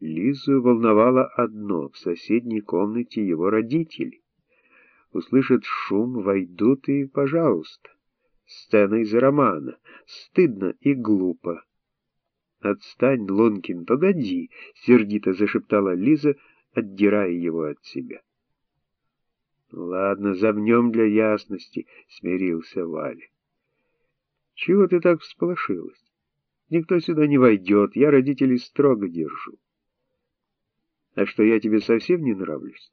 Лизу волновало одно — в соседней комнате его родители. Услышат шум, войдут и, пожалуйста, сцена из романа. Стыдно и глупо. «Отстань, Лункин, погоди!» — сердито зашептала Лиза, отдирая его от себя. «Ладно, замнем для ясности», — смирился Валя. «Чего ты так всполошилась? Никто сюда не войдет, я родителей строго держу. А что, я тебе совсем не нравлюсь?»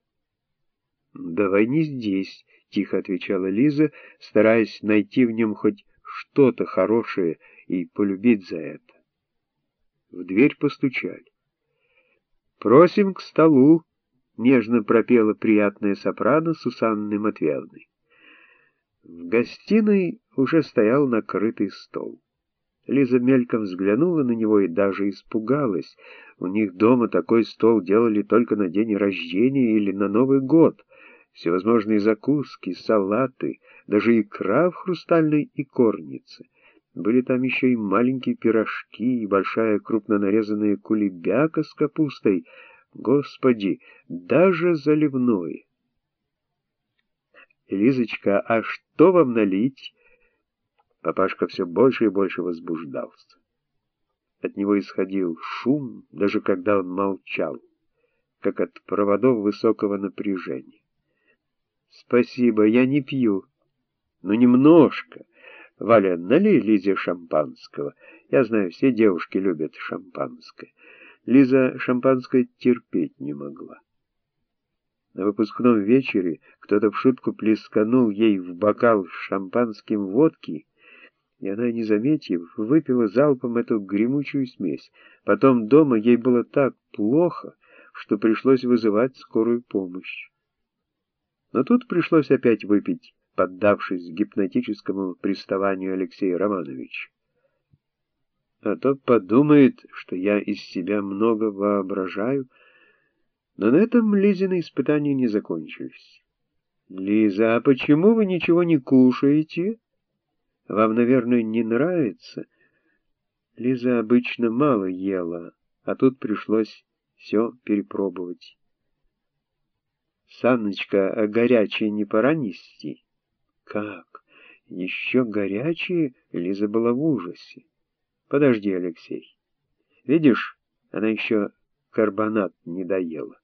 «Давай не здесь», — тихо отвечала Лиза, стараясь найти в нем хоть что-то хорошее и полюбить за это. В дверь постучали. «Просим к столу», — нежно пропела приятная сопрано Сусанны Матвеевны. В гостиной уже стоял накрытый стол. Лиза мельком взглянула на него и даже испугалась. У них дома такой стол делали только на день рождения или на Новый год. Всевозможные закуски, салаты, даже икра в хрустальной икорнице. Были там еще и маленькие пирожки, и большая крупно нарезанная кулебяка с капустой. Господи, даже заливное. «Лизочка, а что вам налить?» Папашка все больше и больше возбуждался. От него исходил шум, даже когда он молчал, как от проводов высокого напряжения. «Спасибо, я не пью. Ну, немножко». Валя, налей Лизе шампанского. Я знаю, все девушки любят шампанское. Лиза шампанское терпеть не могла. На выпускном вечере кто-то в шутку плесканул ей в бокал с шампанским водки, и она, не заметив, выпила залпом эту гремучую смесь. Потом дома ей было так плохо, что пришлось вызывать скорую помощь. Но тут пришлось опять выпить поддавшись гипнотическому приставанию Алексея Романовича. А то подумает, что я из себя много воображаю, но на этом Лизины испытания не закончились. «Лиза, а почему вы ничего не кушаете? Вам, наверное, не нравится?» Лиза обычно мало ела, а тут пришлось все перепробовать. «Санночка, а горячее не пора нести?» Как? Еще горячие? Лиза была в ужасе. Подожди, Алексей. Видишь, она еще карбонат не доела.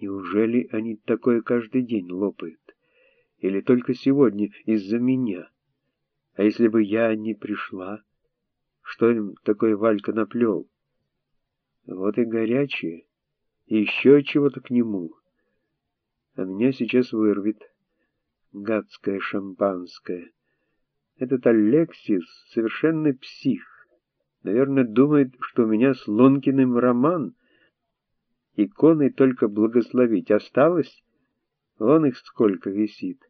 Неужели они такое каждый день лопают? Или только сегодня из-за меня? А если бы я не пришла? Что им такой Валька наплел? Вот и горячее. И еще чего-то к нему. А меня сейчас вырвет гадское шампанское. Этот Алексис совершенный псих. Наверное, думает, что у меня с Лонкиным роман. Иконы только благословить осталось, вон их сколько висит.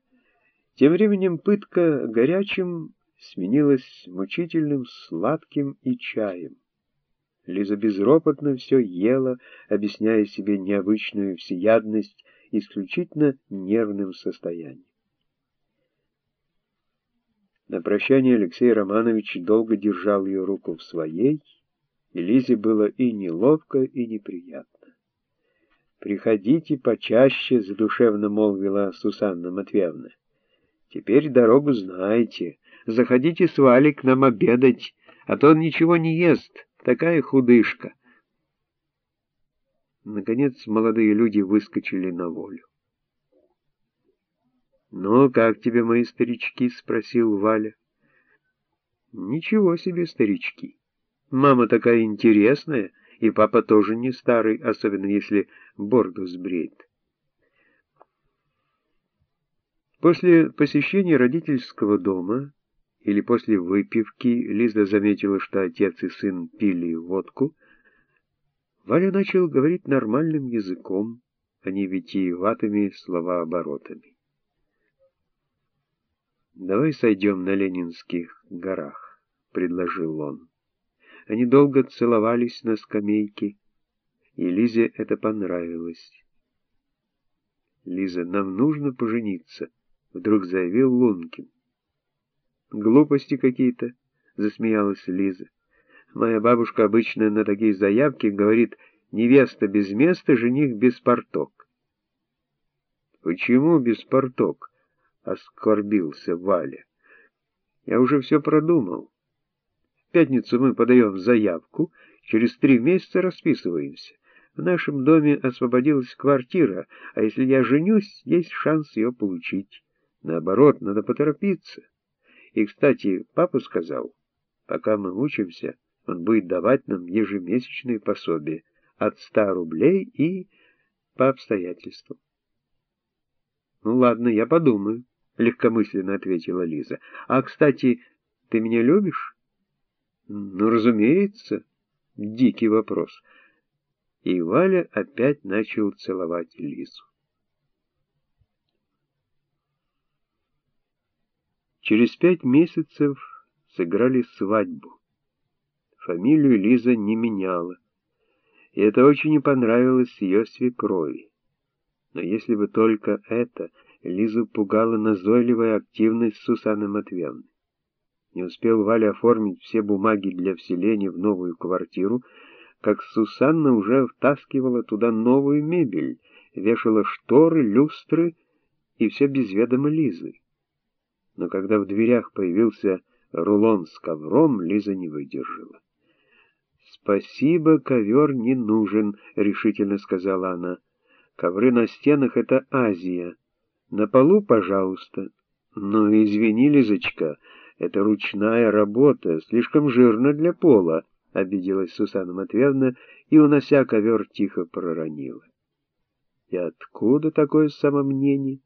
Тем временем пытка горячим сменилась мучительным сладким и чаем. Лиза безропотно все ела, объясняя себе необычную всеядность исключительно нервным состоянием. На прощание Алексей Романович долго держал ее руку в своей, и Лизе было и неловко, и неприятно. «Приходите почаще», — задушевно молвила Сусанна Матвеевна. «Теперь дорогу знаете. Заходите с Валей к нам обедать, а то он ничего не ест, такая худышка». Наконец молодые люди выскочили на волю. «Ну, как тебе, мои старички?» — спросил Валя. «Ничего себе, старички. Мама такая интересная, и папа тоже не старый, особенно если бороду сбреет». После посещения родительского дома или после выпивки Лиза заметила, что отец и сын пили водку. Валя начал говорить нормальным языком, а не витиеватыми словооборотами. «Давай сойдем на Ленинских горах», — предложил он. Они долго целовались на скамейке, и Лизе это понравилось. «Лиза, нам нужно пожениться», — вдруг заявил Лункин. «Глупости какие-то», — засмеялась Лиза. «Моя бабушка обычно на такие заявки говорит Невеста без места, жених без порток. Почему без порток? Оскорбился Валя. Я уже все продумал. В пятницу мы подаем заявку, через три месяца расписываемся. В нашем доме освободилась квартира, а если я женюсь, есть шанс ее получить. Наоборот, надо поторопиться. И, кстати, папа сказал, пока мы учимся, он будет давать нам ежемесячные пособия от ста рублей и по обстоятельствам. «Ну ладно, я подумаю», — легкомысленно ответила Лиза. «А, кстати, ты меня любишь?» «Ну, разумеется». Дикий вопрос. И Валя опять начал целовать Лизу. Через пять месяцев сыграли свадьбу. Фамилию Лиза не меняла, и это очень не понравилось ее свекрови. Но если бы только это, Лизу пугала назойливая активность Сусанны Матвеевны. Не успел Валя оформить все бумаги для вселения в новую квартиру, как Сусанна уже втаскивала туда новую мебель, вешала шторы, люстры, и все без ведома Лизы но когда в дверях появился рулон с ковром, Лиза не выдержала. «Спасибо, ковер не нужен», — решительно сказала она. «Ковры на стенах — это Азия. На полу, пожалуйста». «Ну, извини, Лизочка, это ручная работа, слишком жирно для пола», — обиделась Сусанна Матвеевна и, унося ковер, тихо проронила. «И откуда такое самомнение?»